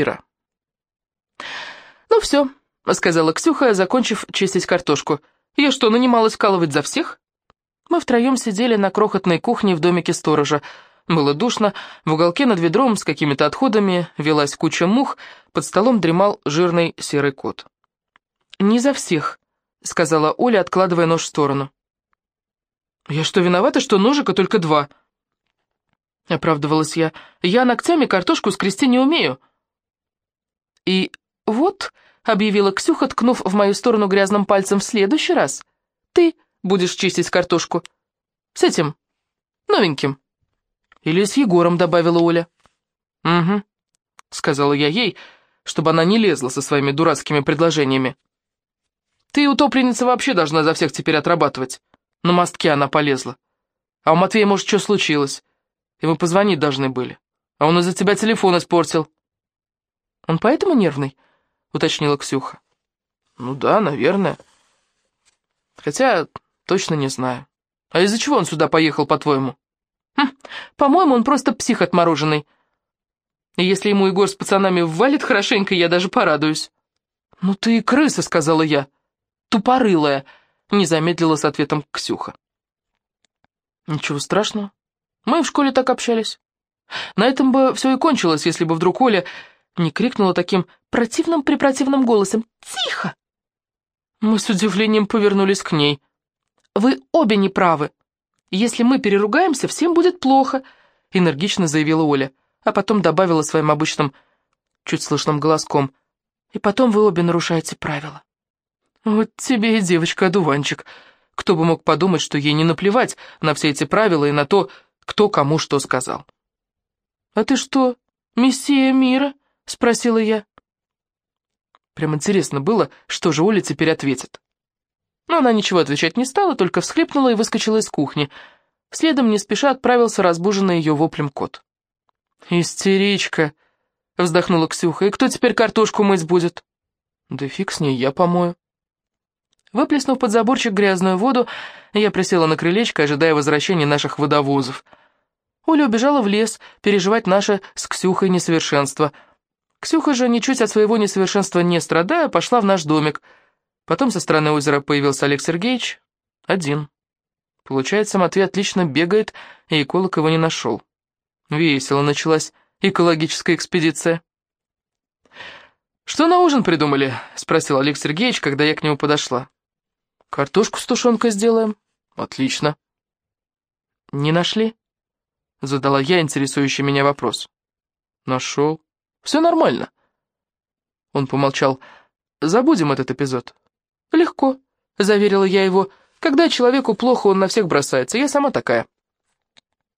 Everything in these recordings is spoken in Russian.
Ира. «Ну все», — сказала Ксюха, закончив чистить картошку. «Я что, нанималась вкалывать за всех?» Мы втроем сидели на крохотной кухне в домике сторожа. Было душно, в уголке над ведром с какими-то отходами велась куча мух, под столом дремал жирный серый кот. «Не за всех», — сказала Оля, откладывая нож в сторону. «Я что, виновата, что ножика только два?» Оправдывалась я. «Я ногтями картошку скрести не умею». «И вот», — объявила Ксюха, ткнув в мою сторону грязным пальцем, — «в следующий раз ты будешь чистить картошку. С этим, новеньким». «Или с Егором», — добавила Оля. «Угу», — сказала я ей, чтобы она не лезла со своими дурацкими предложениями. «Ты, утопленница, вообще должна за всех теперь отрабатывать». На мостке она полезла. А у Матвея, может, что случилось? Ему позвонить должны были. А он из-за тебя телефон испортил. Он поэтому нервный? Уточнила Ксюха. Ну да, наверное. Хотя точно не знаю. А из-за чего он сюда поехал, по-твоему? Хм, по-моему, он просто псих отмороженный. И если ему Егор с пацанами ввалит хорошенько, я даже порадуюсь. «Ну ты и крыса», — сказала я. «Тупорылая», не замедлила с ответом Ксюха. Ничего страшного. Мы в школе так общались. На этом бы все и кончилось, если бы вдруг Оля не крикнула таким противным-препротивным голосом «Тихо!». Мы с удивлением повернулись к ней. «Вы обе неправы. Если мы переругаемся, всем будет плохо», — энергично заявила Оля, а потом добавила своим обычным, чуть слышным голоском. «И потом вы обе нарушаете правила». «Вот тебе и девочка-одуванчик. Кто бы мог подумать, что ей не наплевать на все эти правила и на то, кто кому что сказал». «А ты что, мессия мира?» — спросила я. Прям интересно было, что же Оля теперь ответит. Но она ничего отвечать не стала, только всхлипнула и выскочила из кухни. Следом не спеша отправился разбуженный ее воплем кот. «Истеричка!» — вздохнула Ксюха. «И кто теперь картошку мыть будет?» «Да фиг с ней, я помою». Выплеснув под заборчик грязную воду, я присела на крылечко, ожидая возвращения наших водовозов. Оля убежала в лес переживать наше с Ксюхой несовершенство. Ксюха же, ничуть от своего несовершенства не страдая, пошла в наш домик. Потом со стороны озера появился Олег Сергеевич. Один. Получается, Матвей отлично бегает, и эколог его не нашел. Весело началась экологическая экспедиция. «Что на ужин придумали?» — спросил Олег Сергеевич, когда я к нему подошла. «Картошку с тушенкой сделаем». «Отлично». «Не нашли?» — задала я интересующий меня вопрос. «Нашел. Все нормально». Он помолчал. «Забудем этот эпизод». «Легко», — заверила я его. «Когда человеку плохо, он на всех бросается. Я сама такая».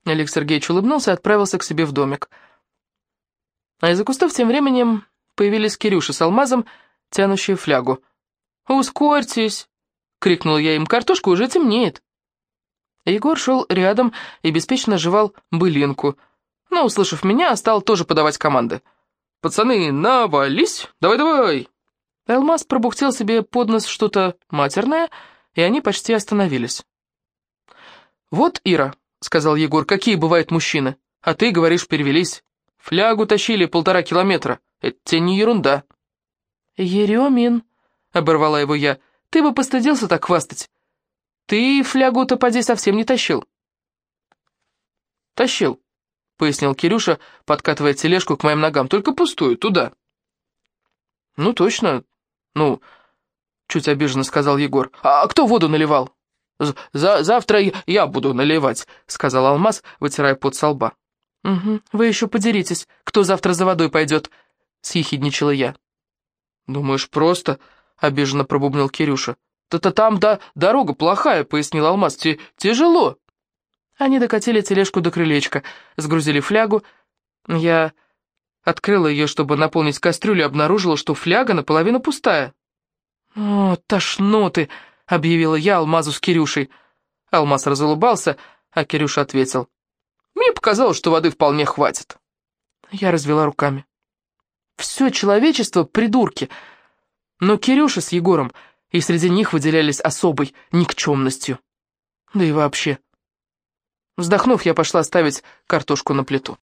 Олег Сергеевич улыбнулся и отправился к себе в домик. А из-за кустов тем временем появились Кирюша с алмазом, тянущие флягу. «Ускорьтесь!» крикнул я им, картошка уже темнеет. Егор шел рядом и беспечно жевал былинку, но, услышав меня, стал тоже подавать команды. «Пацаны, навались! Давай-давай!» Алмаз пробухтел себе под нос что-то матерное, и они почти остановились. «Вот, Ира», — сказал Егор, — «какие бывают мужчины, а ты, говоришь, перевелись. Флягу тащили полтора километра, это не ерунда». «Еремин», — оборвала его я, — ты бы постыдился так хвастать. Ты флягу-то поди совсем не тащил. Тащил, пояснил Кирюша, подкатывая тележку к моим ногам, только пустую, туда. Ну, точно, ну, чуть обиженно сказал Егор. А кто воду наливал? За завтра я буду наливать, сказал Алмаз, вытирая пот со лба. «Угу, вы еще подеритесь, кто завтра за водой пойдет», — съехидничала я. «Думаешь, просто?» — обиженно пробубнил Кирюша. «То-то там, да, дорога плохая», — пояснил Алмаз. «Тяжело». Они докатили тележку до крылечка, сгрузили флягу. Я открыла ее, чтобы наполнить кастрюлю, обнаружила, что фляга наполовину пустая. «О, тошноты!» — объявила я Алмазу с Кирюшей. Алмаз разулыбался, а Кирюша ответил. «Мне показалось, что воды вполне хватит». Я развела руками. «Все человечество — придурки!» Но Кирюша с Егором и среди них выделялись особой никчемностью. Да и вообще. Вздохнув, я пошла ставить картошку на плиту.